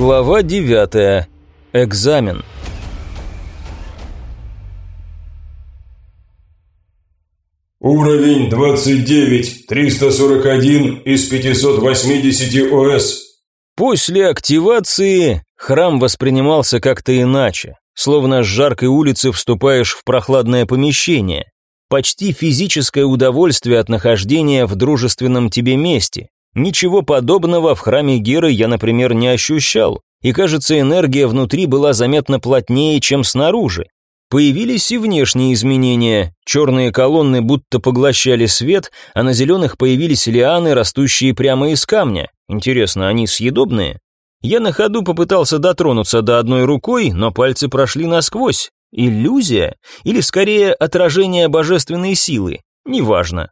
Глава 9. Экзамен. Уровень 29, 341 из 580 ОС. После активации храм воспринимался как-то иначе, словно с жаркой улицы вступаешь в прохладное помещение. Почти физическое удовольствие от нахождения в дружественном тебе месте, Ничего подобного в храме Геры я, например, не ощущал, и, кажется, энергия внутри была заметно плотнее, чем снаружи. Появились и внешние изменения. Черные колонны будто поглощали свет, а на зеленых появились лианы, растущие прямо из камня. Интересно, они съедобные? Я на ходу попытался дотронуться до одной рукой, но пальцы прошли насквозь. Иллюзия? Или скорее отражение божественной силы? Неважно.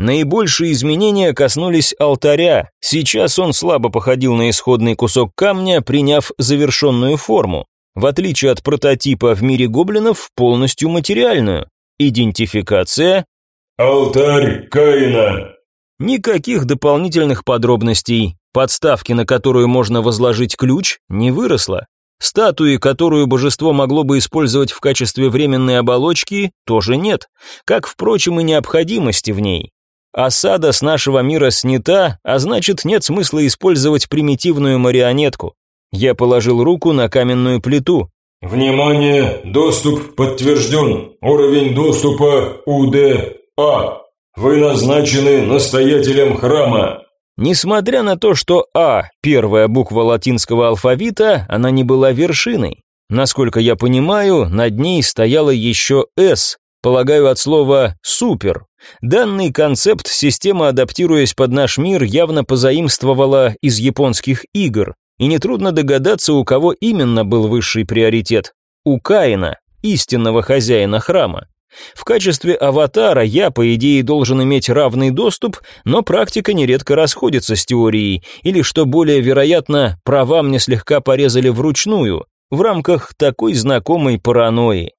Наибольшие изменения коснулись алтаря. Сейчас он слабо походил на исходный кусок камня, приняв завершенную форму. В отличие от прототипа в мире гоблинов, полностью материальную. Идентификация. Алтарь Каина. Никаких дополнительных подробностей. Подставки, на которую можно возложить ключ, не выросло. Статуи, которую божество могло бы использовать в качестве временной оболочки, тоже нет, как, впрочем, и необходимости в ней. Осада с нашего мира снята, а значит нет смысла использовать примитивную марионетку. Я положил руку на каменную плиту. Внимание, доступ подтвержден. Уровень доступа УДА. Вы назначены настоятелем храма. Несмотря на то, что А – первая буква латинского алфавита, она не была вершиной. Насколько я понимаю, над ней стояла еще С, полагаю, от слова «супер», Данный концепт система, адаптируясь под наш мир, явно позаимствовала из японских игр, и нетрудно догадаться, у кого именно был высший приоритет. У Каина, истинного хозяина храма. В качестве аватара я, по идее, должен иметь равный доступ, но практика нередко расходится с теорией, или, что более вероятно, права мне слегка порезали вручную, в рамках такой знакомой паранойи.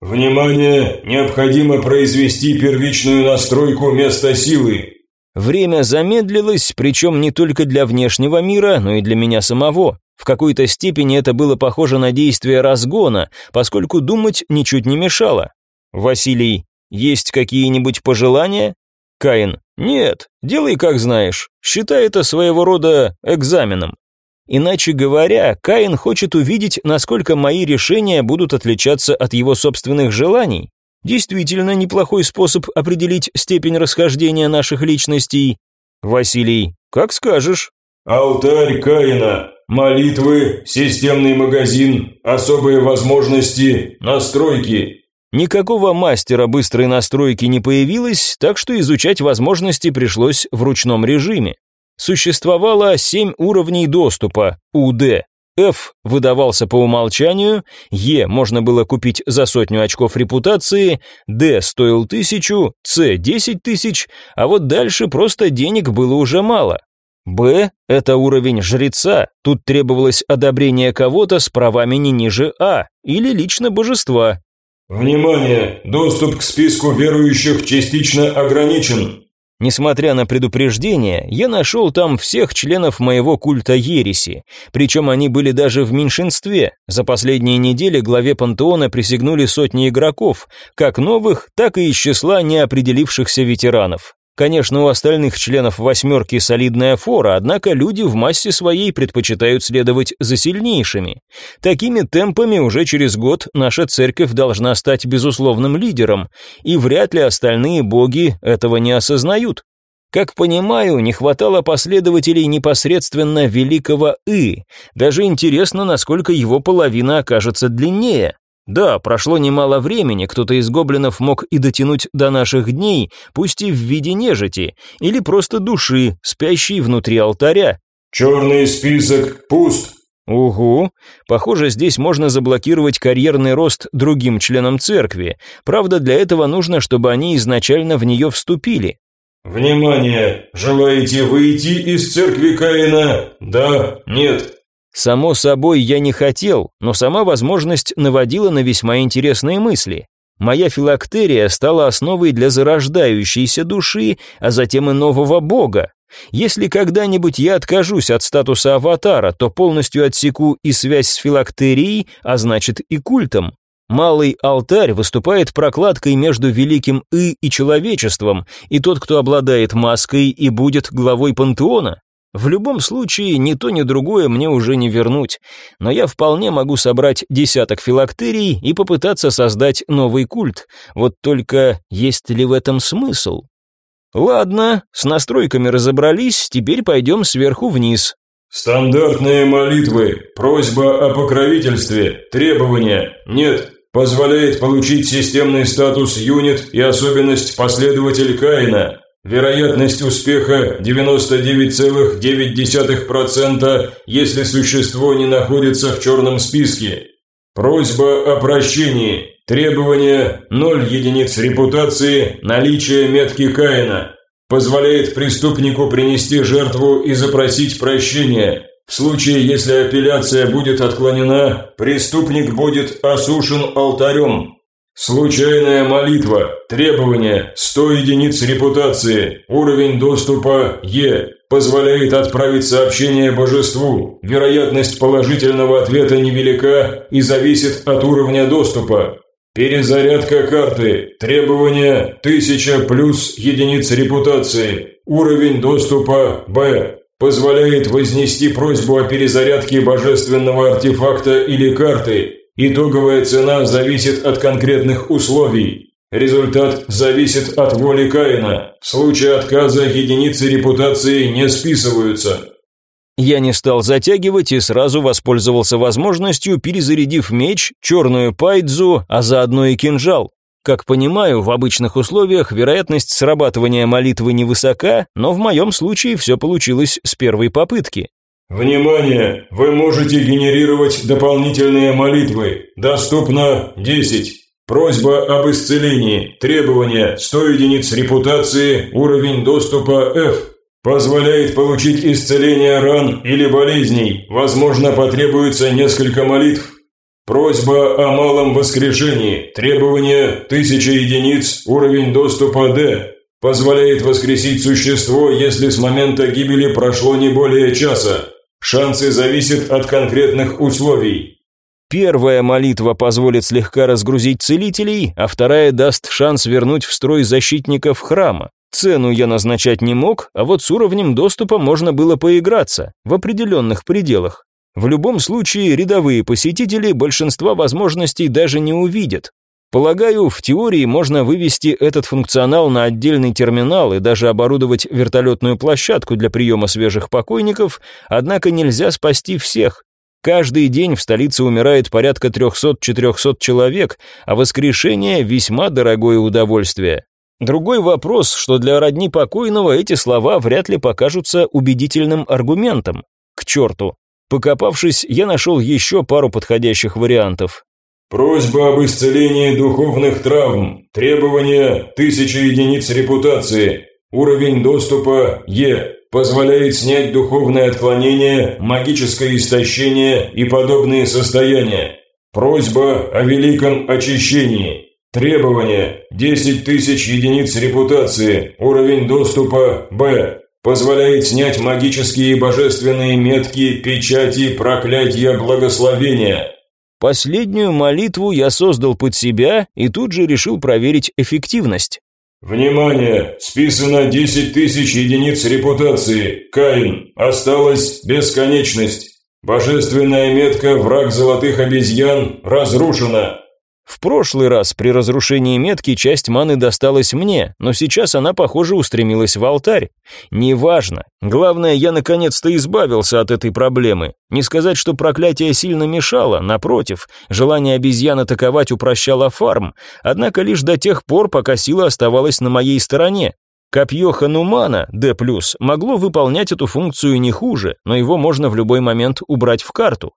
«Внимание! Необходимо произвести первичную настройку места силы!» Время замедлилось, причем не только для внешнего мира, но и для меня самого. В какой-то степени это было похоже на действие разгона, поскольку думать ничуть не мешало. Василий, есть какие-нибудь пожелания? Каин, нет, делай как знаешь, считай это своего рода экзаменом. Иначе говоря, Каин хочет увидеть, насколько мои решения будут отличаться от его собственных желаний. Действительно неплохой способ определить степень расхождения наших личностей. Василий, как скажешь. Алтарь Каина. Молитвы, системный магазин, особые возможности, настройки. Никакого мастера быстрой настройки не появилось, так что изучать возможности пришлось в ручном режиме существовало семь уровней доступа УД. F выдавался по умолчанию, Е можно было купить за сотню очков репутации, Д стоил тысячу, С десять тысяч, а вот дальше просто денег было уже мало. Б – это уровень жреца, тут требовалось одобрение кого-то с правами не ниже А или лично божества. Внимание! Доступ к списку верующих частично ограничен. Несмотря на предупреждение, я нашел там всех членов моего культа ереси, причем они были даже в меньшинстве. За последние недели главе пантеона присягнули сотни игроков, как новых, так и из числа неопределившихся ветеранов. Конечно, у остальных членов восьмерки солидная фора, однако люди в массе своей предпочитают следовать за сильнейшими. Такими темпами уже через год наша церковь должна стать безусловным лидером, и вряд ли остальные боги этого не осознают. Как понимаю, не хватало последователей непосредственно великого И. Даже интересно, насколько его половина окажется длиннее. Да, прошло немало времени, кто-то из гоблинов мог и дотянуть до наших дней, пусть и в виде нежити, или просто души, спящей внутри алтаря. «Черный список пуст», Угу. Похоже, здесь можно заблокировать карьерный рост другим членам церкви. Правда, для этого нужно, чтобы они изначально в нее вступили. Внимание! Желаете выйти из церкви Каина? Да? Нет? Само собой, я не хотел, но сама возможность наводила на весьма интересные мысли. Моя филактерия стала основой для зарождающейся души, а затем и нового бога. Если когда-нибудь я откажусь от статуса аватара, то полностью отсеку и связь с филактерией, а значит и культом. Малый алтарь выступает прокладкой между великим И и человечеством, и тот, кто обладает маской и будет главой пантеона. В любом случае, ни то, ни другое мне уже не вернуть, но я вполне могу собрать десяток филактерий и попытаться создать новый культ. Вот только есть ли в этом смысл? Ладно, с настройками разобрались, теперь пойдем сверху вниз. Стандартные молитвы, просьба о покровительстве, требования. Нет, позволяет получить системный статус юнит и особенность последователь Каина. Вероятность успеха 99,9%, если существо не находится в черном списке. Просьба о прощении. Требование 0 единиц репутации, наличие метки Каина. Позволяет преступнику принести жертву и запросить прощения. В случае, если апелляция будет отклонена, преступник будет осушен алтарем. Случайная молитва. Требование 100 единиц репутации. Уровень доступа Е. Позволяет отправить сообщение божеству. Вероятность положительного ответа невелика и зависит от уровня доступа. Перезарядка карты. Требование 1000 плюс единиц репутации. Уровень доступа Б позволяет вознести просьбу о перезарядке божественного артефакта или карты. Итоговая цена зависит от конкретных условий. Результат зависит от воли Каина. В случае отказа единицы репутации не списываются. Я не стал затягивать и сразу воспользовался возможностью, перезарядив меч, черную пайдзу, а заодно и кинжал. Как понимаю, в обычных условиях вероятность срабатывания молитвы невысока, но в моем случае все получилось с первой попытки. Внимание! Вы можете генерировать дополнительные молитвы. Доступно 10. Просьба об исцелении. Требование 100 единиц репутации, уровень доступа F. Позволяет получить исцеление ран или болезней. Возможно, потребуется несколько молитв. Просьба о малом воскрешении. Требование 1000 единиц, уровень доступа D. Позволяет воскресить существо, если с момента гибели прошло не более часа. Шансы зависят от конкретных условий. Первая молитва позволит слегка разгрузить целителей, а вторая даст шанс вернуть в строй защитников храма. Цену я назначать не мог, а вот с уровнем доступа можно было поиграться, в определенных пределах. В любом случае, рядовые посетители большинства возможностей даже не увидят. Полагаю, в теории можно вывести этот функционал на отдельный терминал и даже оборудовать вертолетную площадку для приема свежих покойников, однако нельзя спасти всех. Каждый день в столице умирает порядка 300-400 человек, а воскрешение – весьма дорогое удовольствие. Другой вопрос, что для родни покойного эти слова вряд ли покажутся убедительным аргументом. К черту. Покопавшись, я нашел еще пару подходящих вариантов. Просьба об исцелении духовных травм. Требование 1000 единиц репутации. Уровень доступа Е. Позволяет снять духовное отклонение, магическое истощение и подобные состояния. Просьба о великом очищении. Требование 10 тысяч единиц репутации. Уровень доступа Б позволяет снять магические и божественные метки, печати, проклятия, благословения. Последнюю молитву я создал под себя и тут же решил проверить эффективность. Внимание! Списано 10 тысяч единиц репутации. Каин. Осталась бесконечность. Божественная метка «Враг золотых обезьян» разрушена. В прошлый раз при разрушении метки часть маны досталась мне, но сейчас она, похоже, устремилась в алтарь. Неважно. Главное, я наконец-то избавился от этой проблемы. Не сказать, что проклятие сильно мешало, напротив, желание обезьян атаковать упрощало фарм, однако лишь до тех пор, пока сила оставалась на моей стороне. Копье Ханумана, D+, могло выполнять эту функцию не хуже, но его можно в любой момент убрать в карту.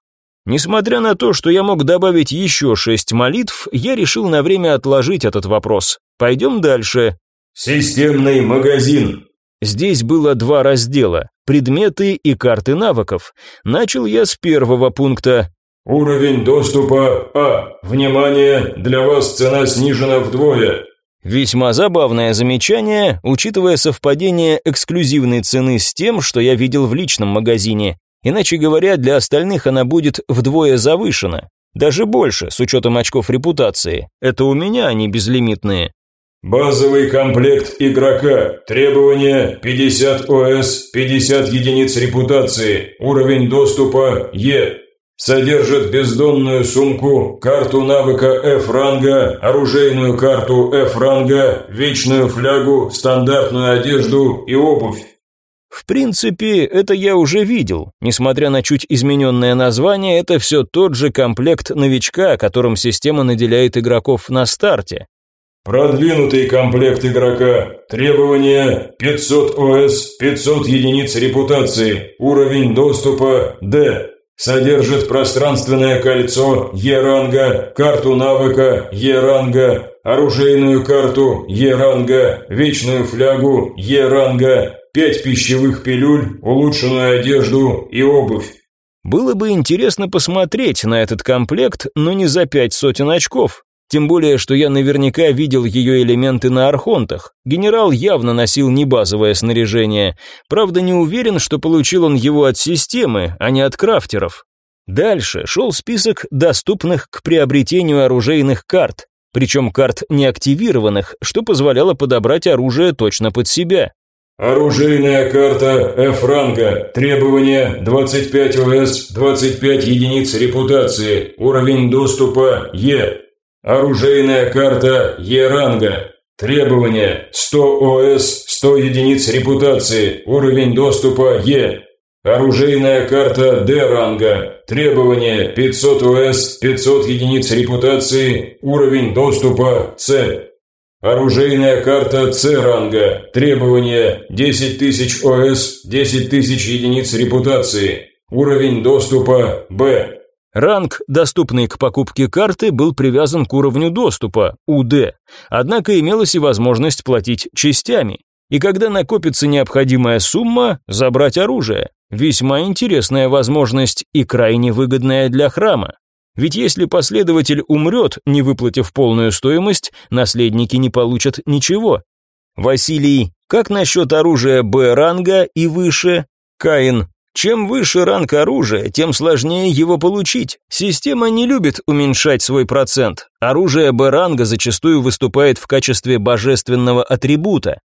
Несмотря на то, что я мог добавить еще шесть молитв, я решил на время отложить этот вопрос. Пойдем дальше. Системный магазин. Здесь было два раздела – предметы и карты навыков. Начал я с первого пункта. Уровень доступа А. Внимание, для вас цена снижена вдвое. Весьма забавное замечание, учитывая совпадение эксклюзивной цены с тем, что я видел в личном магазине. Иначе говоря, для остальных она будет вдвое завышена. Даже больше, с учетом очков репутации. Это у меня они безлимитные. Базовый комплект игрока. Требования 50 ОС, 50 единиц репутации. Уровень доступа Е. Содержит бездонную сумку, карту навыка F-ранга, оружейную карту F-ранга, вечную флягу, стандартную одежду и обувь. В принципе, это я уже видел. Несмотря на чуть измененное название, это все тот же комплект новичка, которым система наделяет игроков на старте. Продвинутый комплект игрока. Требования 500 ОС, 500 единиц репутации. Уровень доступа D. Содержит пространственное кольцо Е-ранга, карту навыка Е-ранга, оружейную карту Е-ранга, вечную флягу Е-ранга, пять пищевых пилюль, улучшенную одежду и обувь. Было бы интересно посмотреть на этот комплект, но не за пять сотен очков. Тем более, что я наверняка видел ее элементы на архонтах. Генерал явно носил не базовое снаряжение. Правда, не уверен, что получил он его от системы, а не от крафтеров. Дальше шел список доступных к приобретению оружейных карт, причем карт неактивированных, что позволяло подобрать оружие точно под себя. Оружейная карта F-ранга. Требования 25 ОС, 25 единиц репутации. Уровень доступа Е. Оружейная карта Е-ранга. Требования 100 ОС, 100 единиц репутации. Уровень доступа Е. Оружейная карта Д-ранга. Требования 500 ОС, 500 единиц репутации. Уровень доступа С. Оружейная карта С-ранга. Требования 10 тысяч ОС, 10 тысяч единиц репутации. Уровень доступа Б. Ранг, доступный к покупке карты, был привязан к уровню доступа, УД, однако имелась и возможность платить частями. И когда накопится необходимая сумма, забрать оружие. Весьма интересная возможность и крайне выгодная для храма. Ведь если последователь умрет, не выплатив полную стоимость, наследники не получат ничего. Василий, как насчет оружия Б-ранга и выше? Каин, чем выше ранг оружия, тем сложнее его получить. Система не любит уменьшать свой процент. Оружие Б-ранга зачастую выступает в качестве божественного атрибута.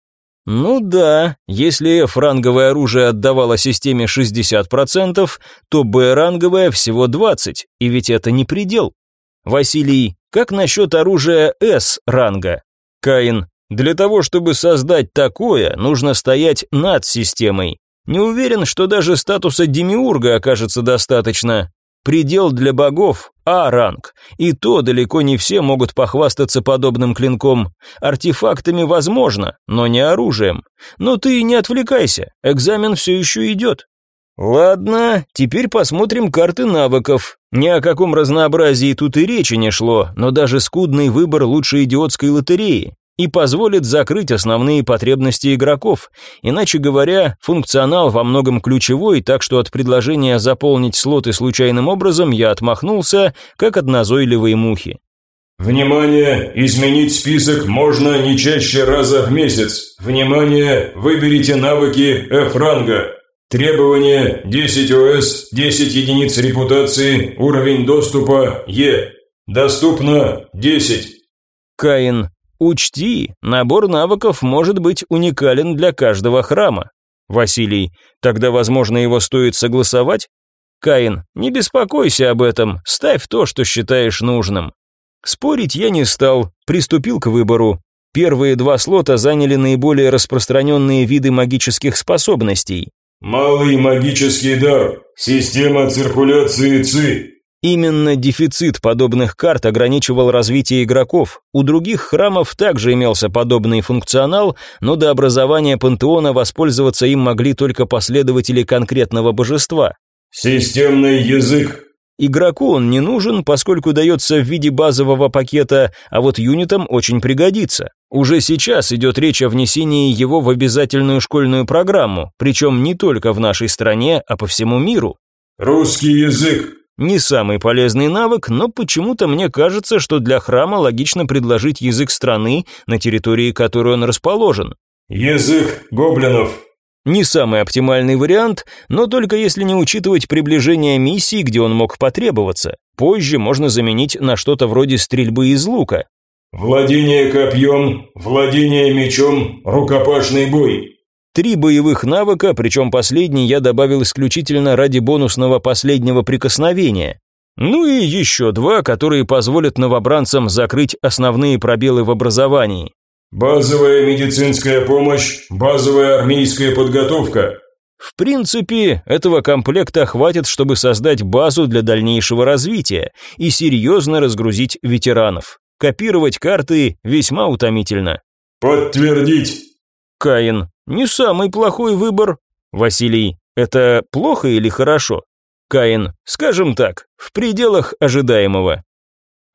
Ну да, если F-ранговое оружие отдавало системе 60%, то Б-ранговое всего 20%, и ведь это не предел. Василий, как насчет оружия S-ранга? Каин, для того, чтобы создать такое, нужно стоять над системой. Не уверен, что даже статуса демиурга окажется достаточно. Предел для богов – А-ранг, и то далеко не все могут похвастаться подобным клинком. Артефактами возможно, но не оружием. Но ты не отвлекайся, экзамен все еще идет. Ладно, теперь посмотрим карты навыков. Ни о каком разнообразии тут и речи не шло, но даже скудный выбор лучше идиотской лотереи и позволит закрыть основные потребности игроков. Иначе говоря, функционал во многом ключевой, так что от предложения заполнить слоты случайным образом я отмахнулся, как от назойливой мухи. Внимание! Изменить список можно не чаще раза в месяц. Внимание! Выберите навыки F-ранга. Требование 10 ОС, 10 единиц репутации, уровень доступа Е. Доступно 10. Каин, Учти, набор навыков может быть уникален для каждого храма. Василий, тогда, возможно, его стоит согласовать? Каин, не беспокойся об этом, ставь то, что считаешь нужным. Спорить я не стал, приступил к выбору. Первые два слота заняли наиболее распространенные виды магических способностей. Малый магический дар, система циркуляции ЦИ, Именно дефицит подобных карт ограничивал развитие игроков. У других храмов также имелся подобный функционал, но до образования пантеона воспользоваться им могли только последователи конкретного божества. Системный язык. Игроку он не нужен, поскольку дается в виде базового пакета, а вот юнитам очень пригодится. Уже сейчас идет речь о внесении его в обязательную школьную программу, причем не только в нашей стране, а по всему миру. Русский язык. Не самый полезный навык, но почему-то мне кажется, что для храма логично предложить язык страны, на территории которой он расположен. Язык гоблинов. Не самый оптимальный вариант, но только если не учитывать приближение миссии, где он мог потребоваться. Позже можно заменить на что-то вроде стрельбы из лука. Владение копьем, владение мечом, рукопашный бой. Три боевых навыка, причем последний я добавил исключительно ради бонусного последнего прикосновения. Ну и еще два, которые позволят новобранцам закрыть основные пробелы в образовании. Базовая медицинская помощь, базовая армейская подготовка. В принципе, этого комплекта хватит, чтобы создать базу для дальнейшего развития и серьезно разгрузить ветеранов. Копировать карты весьма утомительно. Подтвердить. Каин. Не самый плохой выбор. Василий. Это плохо или хорошо? Каин. Скажем так, в пределах ожидаемого.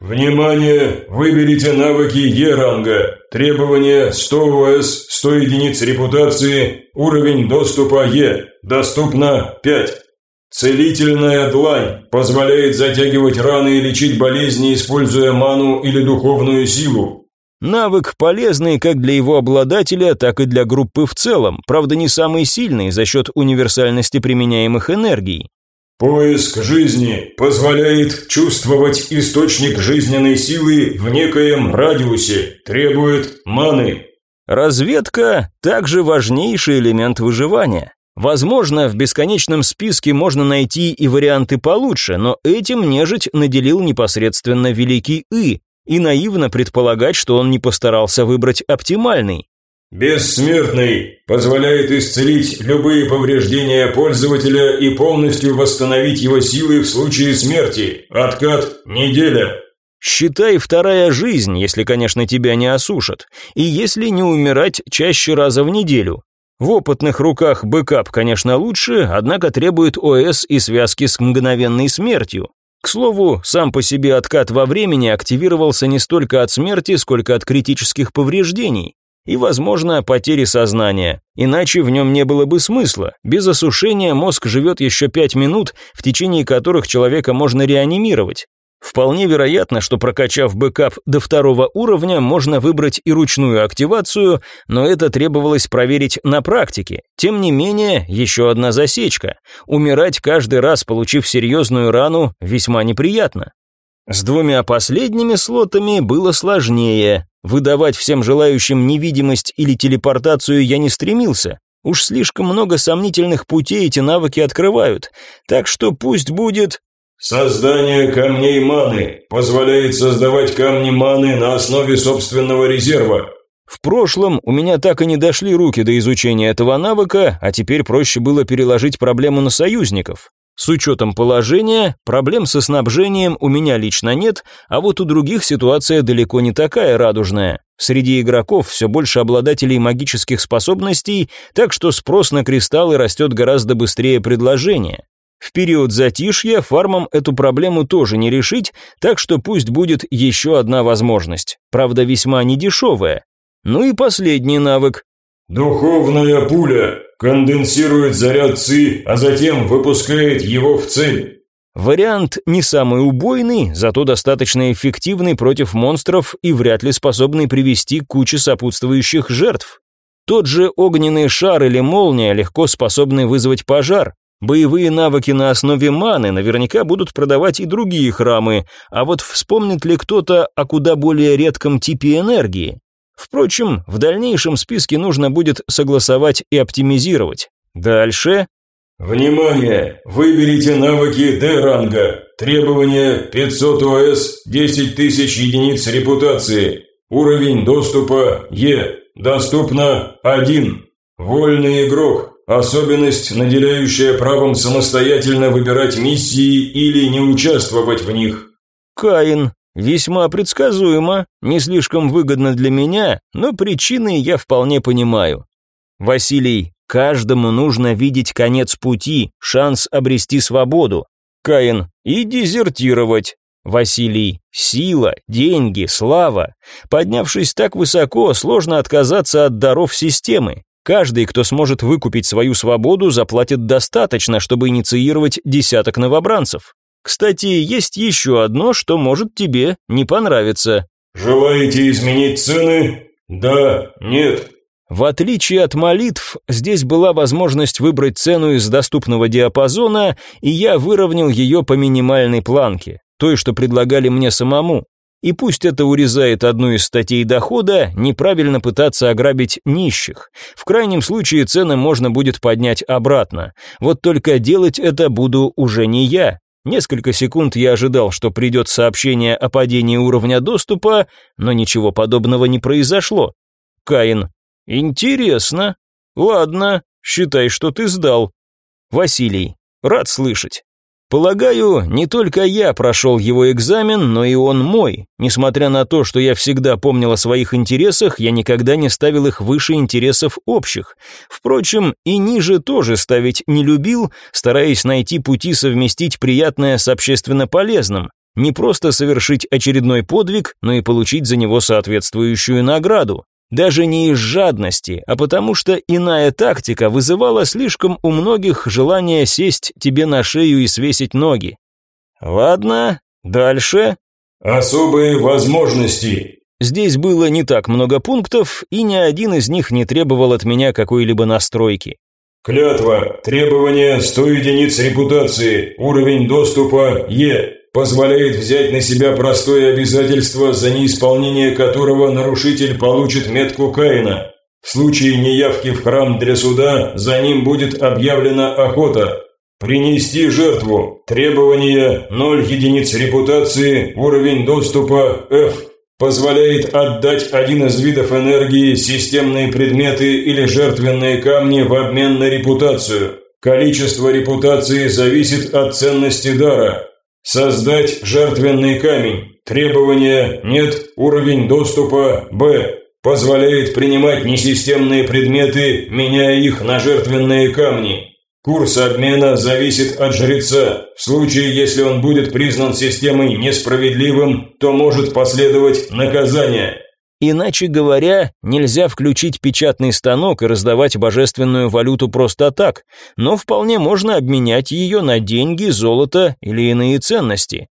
Внимание! Выберите навыки Е-ранга. Требование 100 ОС, 100 единиц репутации, уровень доступа Е. Доступно 5. Целительная длань позволяет затягивать раны и лечить болезни, используя ману или духовную силу. Навык полезный как для его обладателя, так и для группы в целом, правда не самый сильный за счет универсальности применяемых энергий. Поиск жизни позволяет чувствовать источник жизненной силы в некоем радиусе, требует маны. Разведка также важнейший элемент выживания. Возможно, в бесконечном списке можно найти и варианты получше, но этим нежить наделил непосредственно Великий И, и наивно предполагать, что он не постарался выбрать оптимальный. Бессмертный позволяет исцелить любые повреждения пользователя и полностью восстановить его силы в случае смерти. Откат – неделя. Считай вторая жизнь, если, конечно, тебя не осушат, и если не умирать чаще раза в неделю. В опытных руках бэкап, конечно, лучше, однако требует ОС и связки с мгновенной смертью. К слову, сам по себе откат во времени активировался не столько от смерти, сколько от критических повреждений и, возможно, потери сознания. Иначе в нем не было бы смысла. Без осушения мозг живет еще пять минут, в течение которых человека можно реанимировать. Вполне вероятно, что прокачав бэкап до второго уровня, можно выбрать и ручную активацию, но это требовалось проверить на практике. Тем не менее, еще одна засечка. Умирать каждый раз, получив серьезную рану, весьма неприятно. С двумя последними слотами было сложнее. Выдавать всем желающим невидимость или телепортацию я не стремился. Уж слишком много сомнительных путей эти навыки открывают. Так что пусть будет Создание камней маны позволяет создавать камни маны на основе собственного резерва. В прошлом у меня так и не дошли руки до изучения этого навыка, а теперь проще было переложить проблему на союзников. С учетом положения, проблем со снабжением у меня лично нет, а вот у других ситуация далеко не такая радужная. Среди игроков все больше обладателей магических способностей, так что спрос на кристаллы растет гораздо быстрее предложения. В период затишья фармам эту проблему тоже не решить, так что пусть будет еще одна возможность, правда весьма недешевая. Ну и последний навык. Духовная пуля конденсирует заряд ЦИ, а затем выпускает его в цель. Вариант не самый убойный, зато достаточно эффективный против монстров и вряд ли способный привести к куче сопутствующих жертв. Тот же огненный шар или молния легко способны вызвать пожар, Боевые навыки на основе маны наверняка будут продавать и другие храмы, а вот вспомнит ли кто-то о куда более редком типе энергии? Впрочем, в дальнейшем списке нужно будет согласовать и оптимизировать. Дальше. Внимание! Выберите навыки D-ранга. Требование 500 ОС, 10 тысяч единиц репутации. Уровень доступа Е. Доступно 1. Вольный игрок. Особенность, наделяющая правом самостоятельно выбирать миссии или не участвовать в них. Каин. Весьма предсказуемо, не слишком выгодно для меня, но причины я вполне понимаю. Василий. Каждому нужно видеть конец пути, шанс обрести свободу. Каин. И дезертировать. Василий. Сила, деньги, слава. Поднявшись так высоко, сложно отказаться от даров системы. Каждый, кто сможет выкупить свою свободу, заплатит достаточно, чтобы инициировать десяток новобранцев. Кстати, есть еще одно, что может тебе не понравиться. Желаете изменить цены? Да, нет. В отличие от молитв, здесь была возможность выбрать цену из доступного диапазона, и я выровнял ее по минимальной планке, той, что предлагали мне самому. И пусть это урезает одну из статей дохода, неправильно пытаться ограбить нищих. В крайнем случае цены можно будет поднять обратно. Вот только делать это буду уже не я. Несколько секунд я ожидал, что придет сообщение о падении уровня доступа, но ничего подобного не произошло. Каин. Интересно. Ладно, считай, что ты сдал. Василий. Рад слышать. Полагаю, не только я прошел его экзамен, но и он мой. Несмотря на то, что я всегда помнил о своих интересах, я никогда не ставил их выше интересов общих. Впрочем, и ниже тоже ставить не любил, стараясь найти пути совместить приятное с общественно полезным. Не просто совершить очередной подвиг, но и получить за него соответствующую награду. Даже не из жадности, а потому что иная тактика вызывала слишком у многих желание сесть тебе на шею и свесить ноги. Ладно, дальше. Особые возможности. Здесь было не так много пунктов, и ни один из них не требовал от меня какой-либо настройки. Клятва. Требование 100 единиц репутации. Уровень доступа Е позволяет взять на себя простое обязательство, за неисполнение которого нарушитель получит метку Каина. В случае неявки в храм для суда за ним будет объявлена охота. Принести жертву. Требование 0 единиц репутации, уровень доступа F. Позволяет отдать один из видов энергии, системные предметы или жертвенные камни в обмен на репутацию. Количество репутации зависит от ценности дара. Создать жертвенный камень. Требования нет. Уровень доступа Б. Позволяет принимать несистемные предметы, меняя их на жертвенные камни. Курс обмена зависит от жреца. В случае, если он будет признан системой несправедливым, то может последовать наказание. Иначе говоря, нельзя включить печатный станок и раздавать божественную валюту просто так, но вполне можно обменять ее на деньги, золото или иные ценности.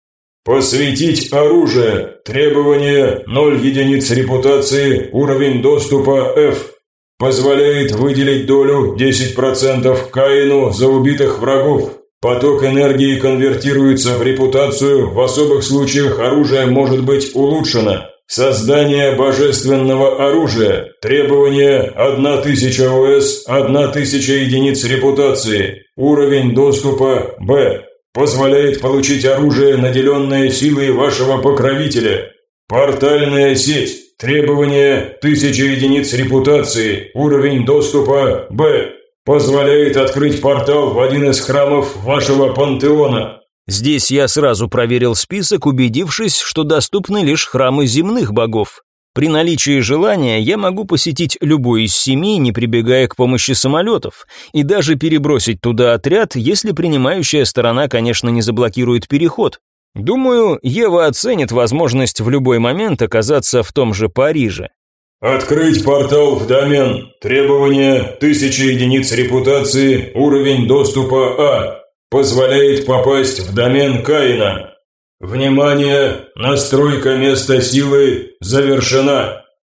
Посвятить оружие. Требование 0 единиц репутации, уровень доступа F. Позволяет выделить долю 10% Каину за убитых врагов. Поток энергии конвертируется в репутацию, в особых случаях оружие может быть улучшено. Создание божественного оружия. Требование 1000 ОС, 1000 единиц репутации. Уровень доступа Б. Позволяет получить оружие, наделенное силой вашего покровителя. Портальная сеть. Требование 1000 единиц репутации. Уровень доступа Б. Позволяет открыть портал в один из храмов вашего пантеона. Здесь я сразу проверил список, убедившись, что доступны лишь храмы земных богов. При наличии желания я могу посетить любой из семи, не прибегая к помощи самолетов, и даже перебросить туда отряд, если принимающая сторона, конечно, не заблокирует переход. Думаю, Ева оценит возможность в любой момент оказаться в том же Париже. Открыть портал в домен. Требование 1000 единиц репутации, уровень доступа А позволяет попасть в домен Каина. Внимание! Настройка места силы завершена.